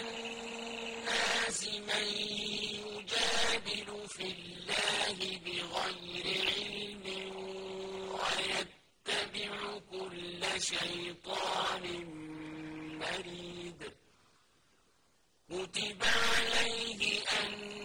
النَّاسِ مَن يُجَادِلُ فِي اللَّهِ بِغَيْرِ عِلْمٍ وَيَتَّبِعُ كُلَّ شَيْطَانٍ مَرِيدٍ. كُتِبَ عَلَيْهِ أَنَّ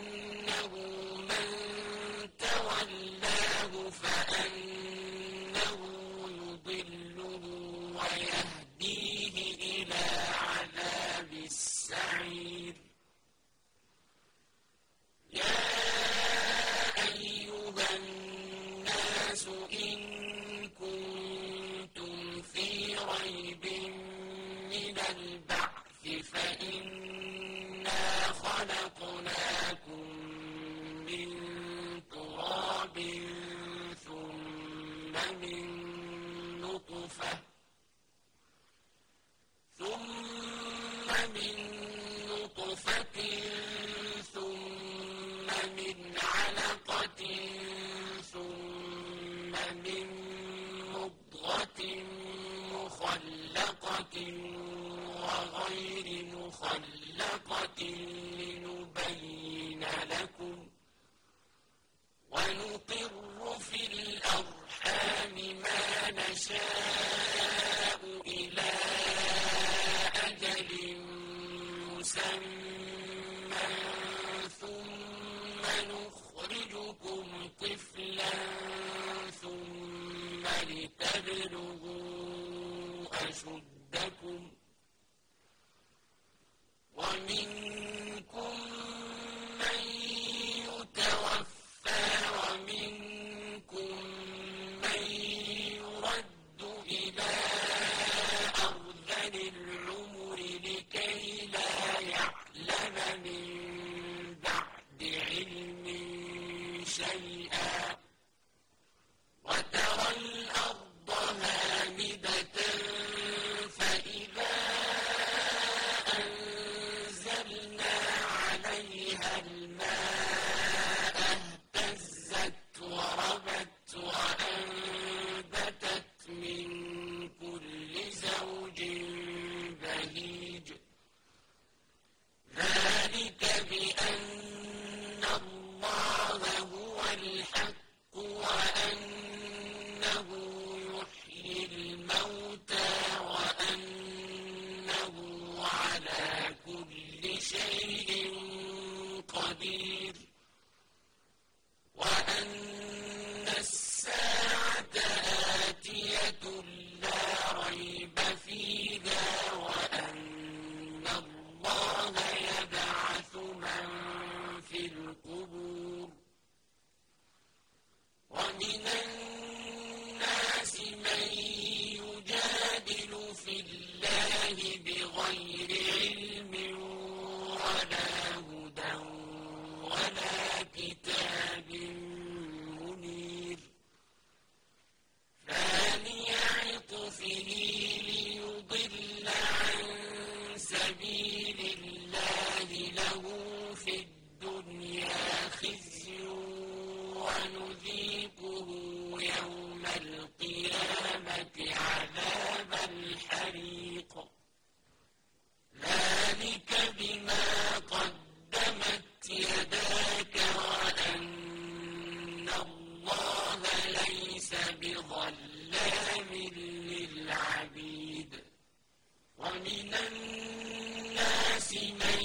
من نطفة ثم من علقة ثم من مضغة مخلقة وغير مخلقة سلام للعبيد ومن الناس من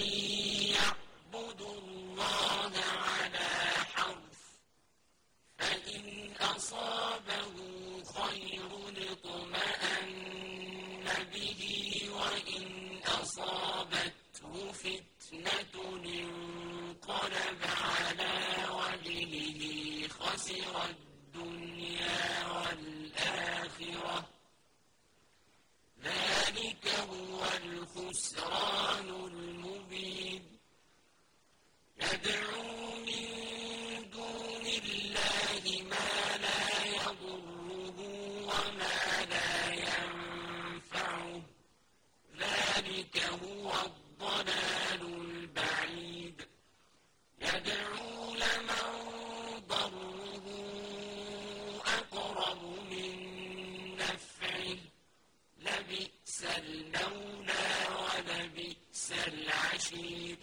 مَشِيرٍ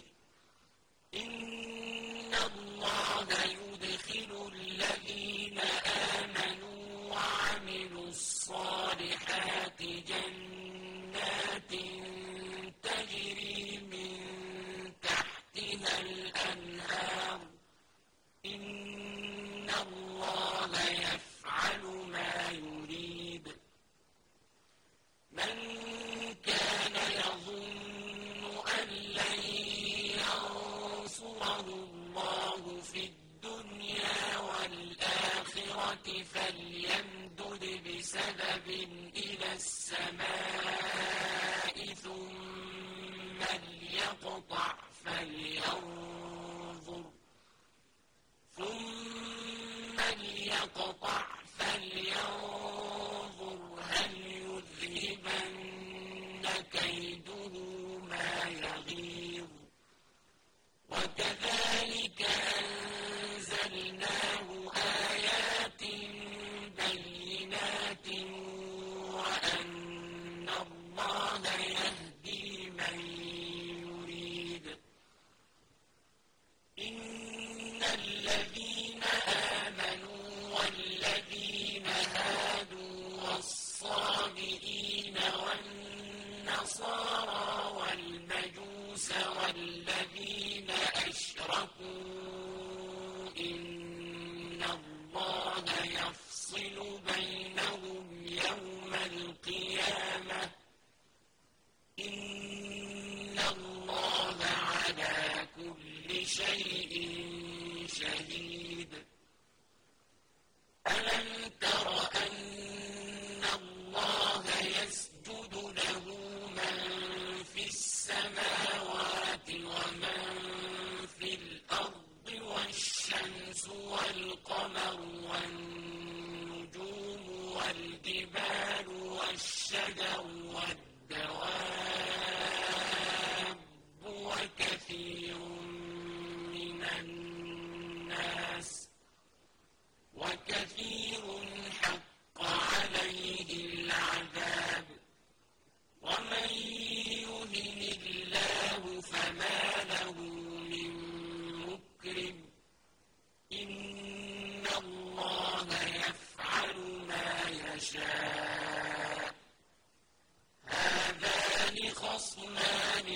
خصمان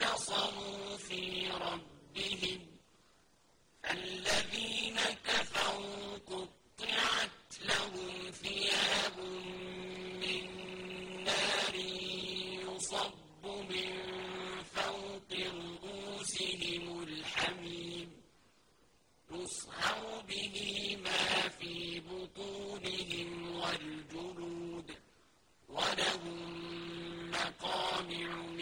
اختصموا في ربهم. الذين كفروا قطعت لهم ثياب من نار يصب من فوق رؤوسهم الحميم. يصهر به ما في بطونهم والجلود ولهم مقامع من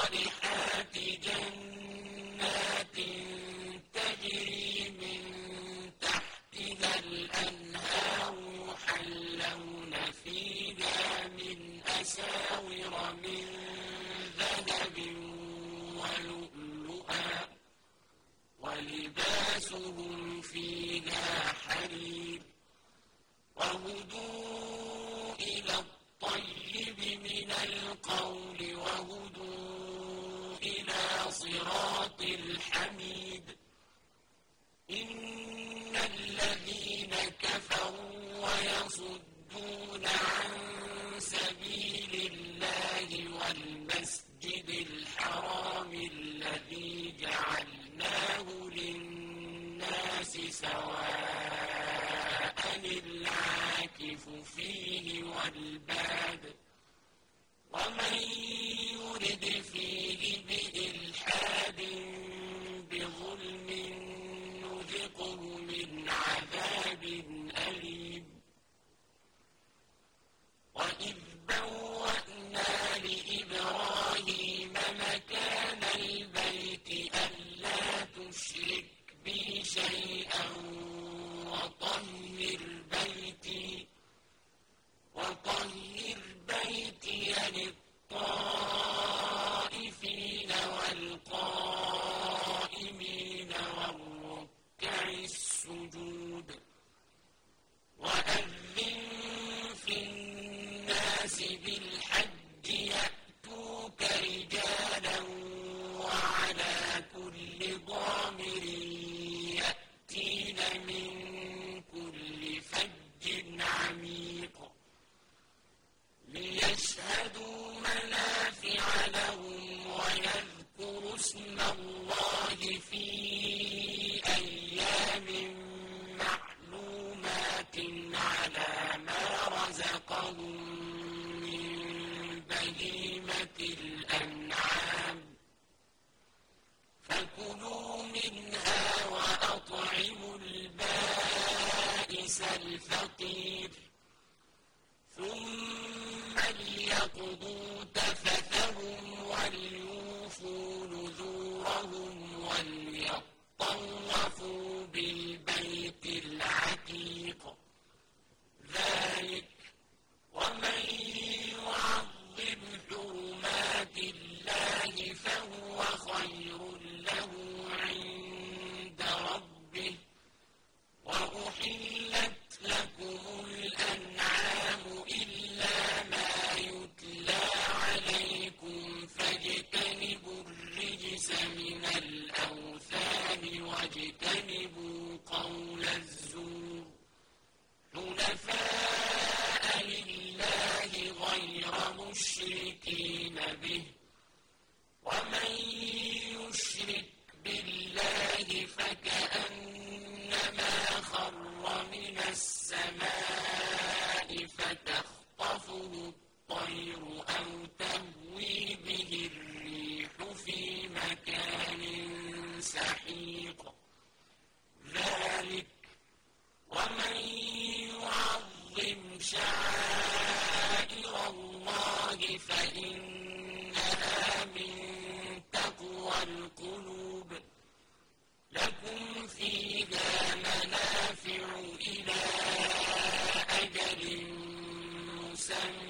مسمى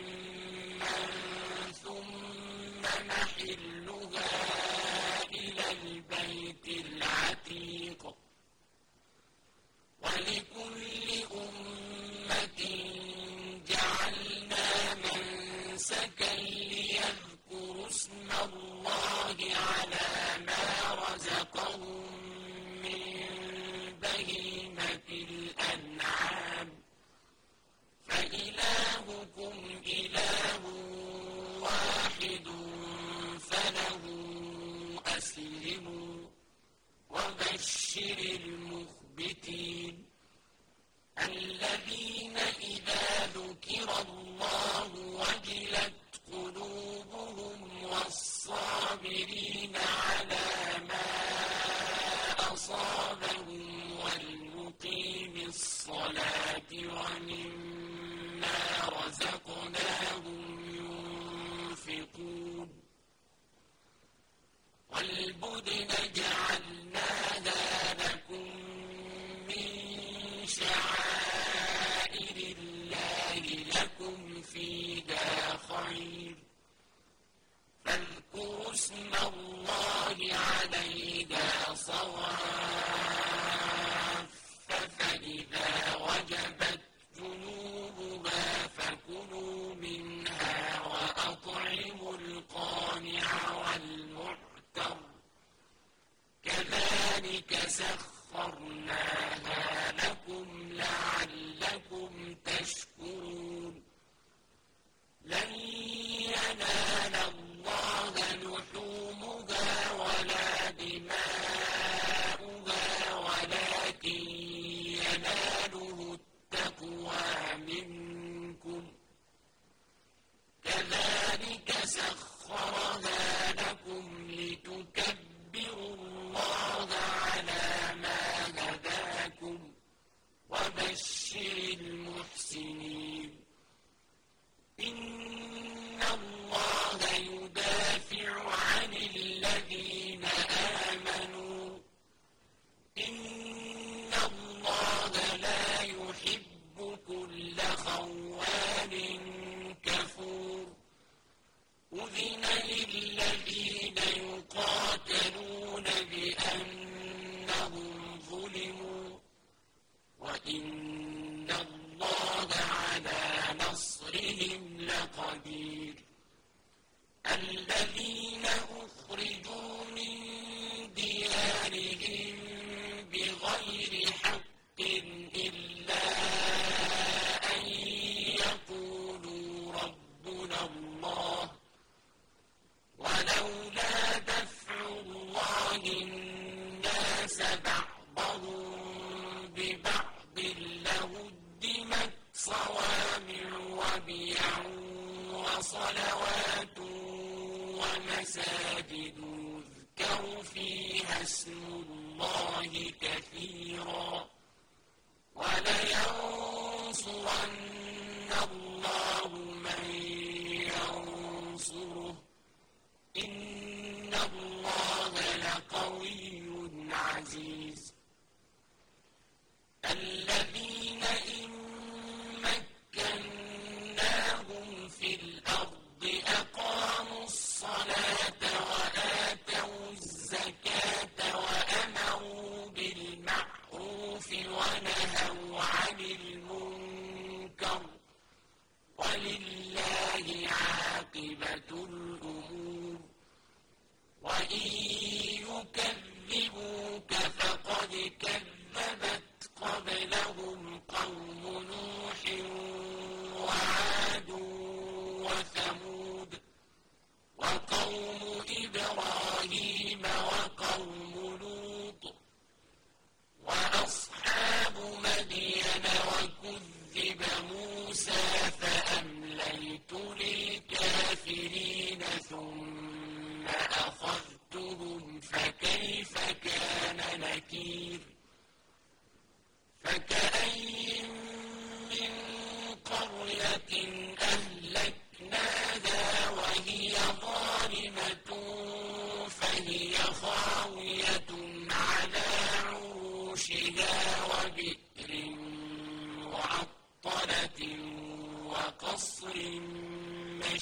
ثم نحل diwani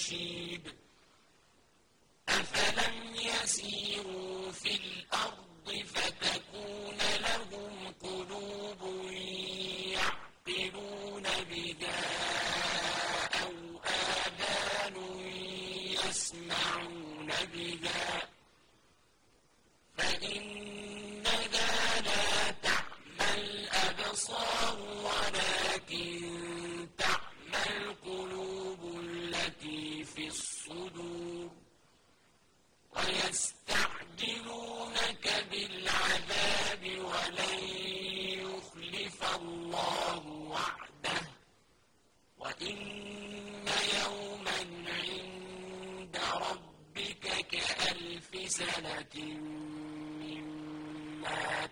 رشيد سنة مما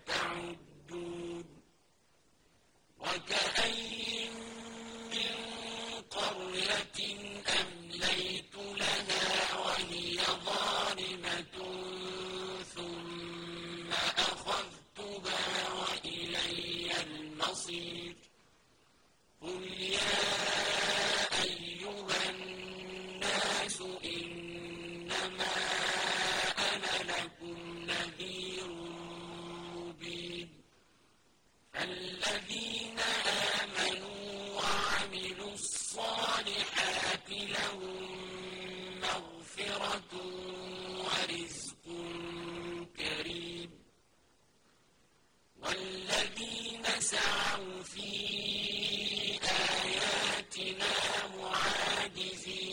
easy.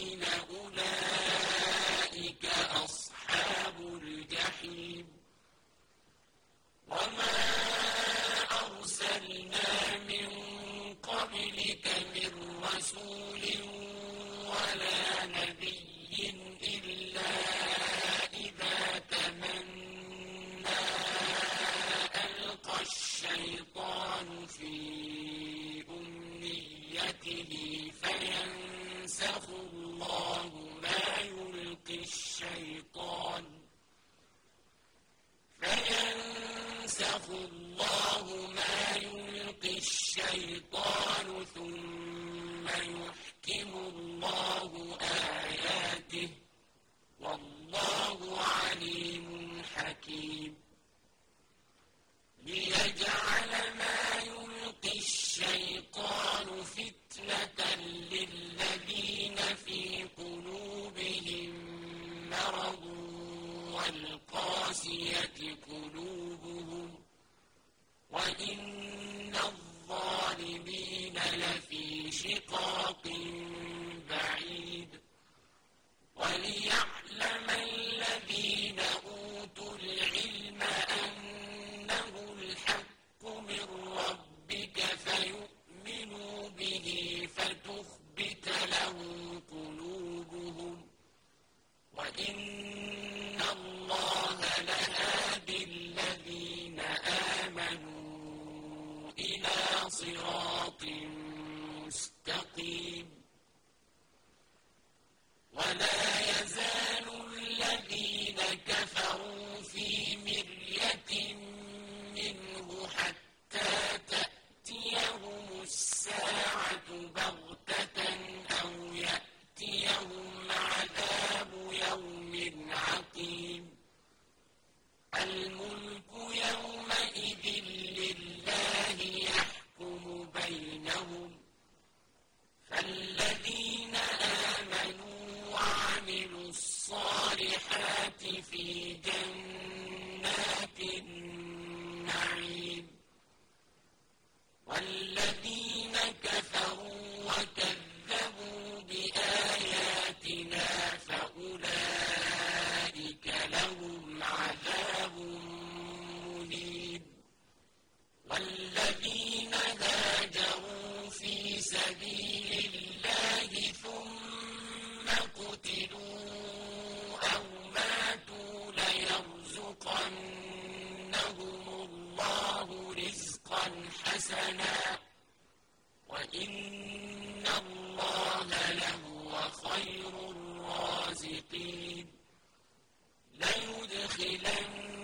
يخاف الله ما يلقي الشيطان ثم يحكم الله آياته والله عليم حكيم ليجعل ما الله رزقا حسنا وإن الله لهو خير الرازقين ليدخلنهم